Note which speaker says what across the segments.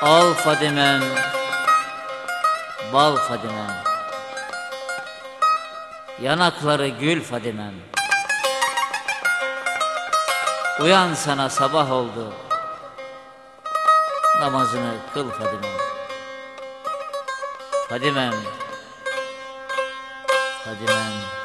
Speaker 1: Al Fadimem, bal Fadimem. Yanakları gül Fadimem. Uyan sana sabah oldu. Namazını kıl Fadimem. Fadimem. Fadimem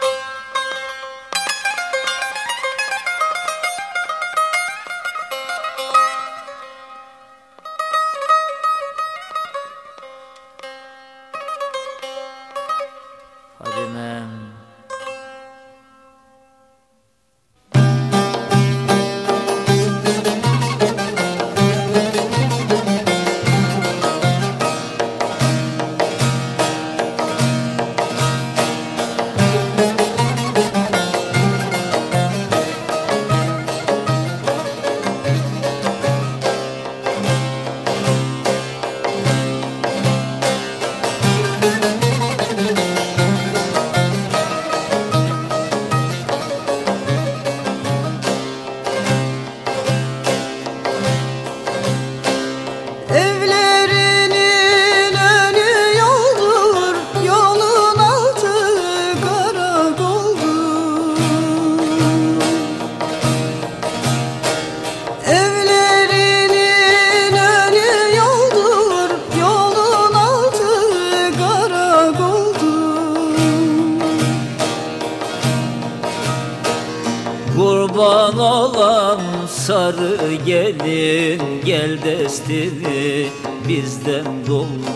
Speaker 1: Kurban olam sarı gelin Gel destini bizden doldur.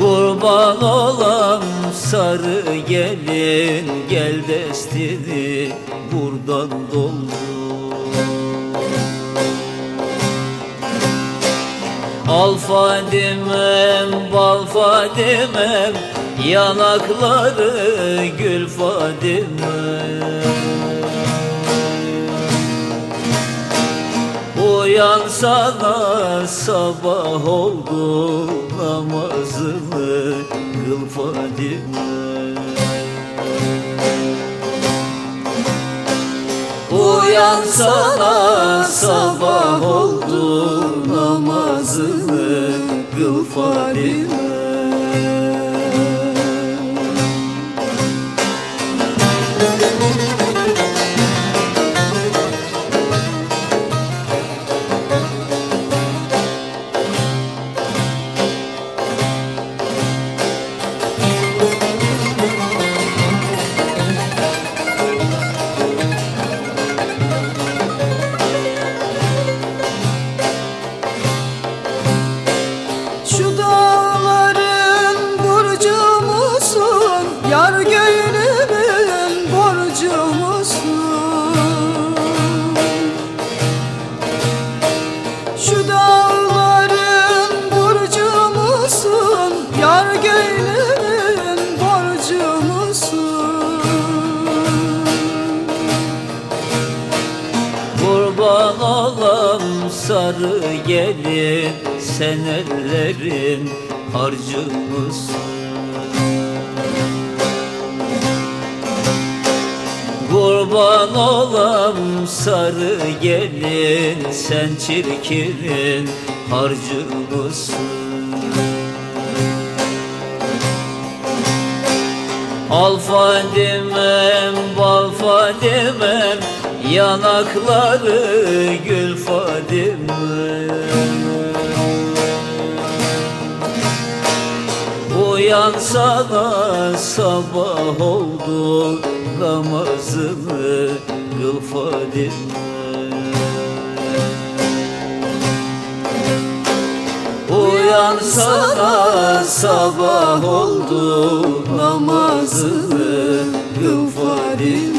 Speaker 1: Kurban olam sarı gelin Gel destini buradan doldur. Al Fadimem, bal Fadimem Yanakları gül Fadimem Uyan sana sabah oldu Namazını kıl Fadimem Uyan sana sabah oldu namazını kıl Fadime sarı gelin Sen ellerin harcı? Kurban olam sarı gelin Sen çirkinin harcı mısın? Al Fadimem, bal Fadimem Yanakları gül Fadimem Uyan sana sabah oldu Namazını kıl Fadimem Uyan sana sabah oldu namazını kıl Fadime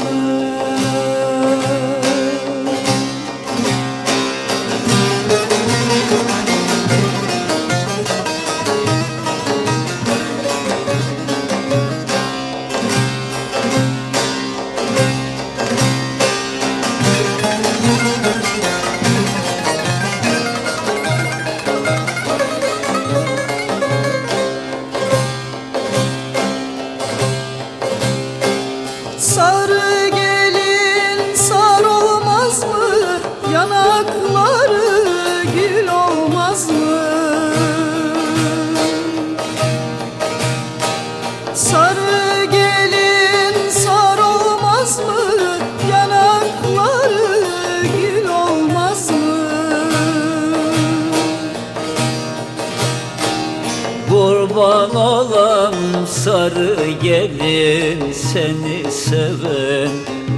Speaker 2: sarı
Speaker 1: gelin Seni seven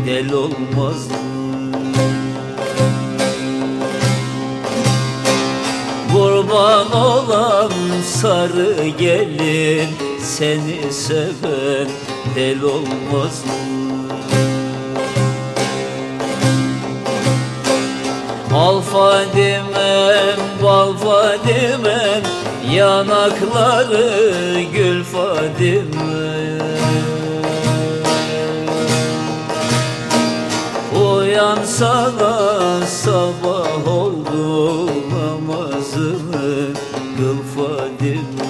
Speaker 1: del olmaz? Kurban olan sarı gelin Seni seven del olmaz mı? Al Fadimem, bal Fadimem Yanakları gül Fadimem Uyansana sabah oldu namazını kıl Fadime.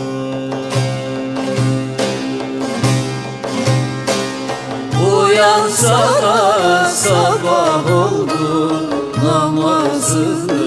Speaker 1: Uyansana sabah oldu namazını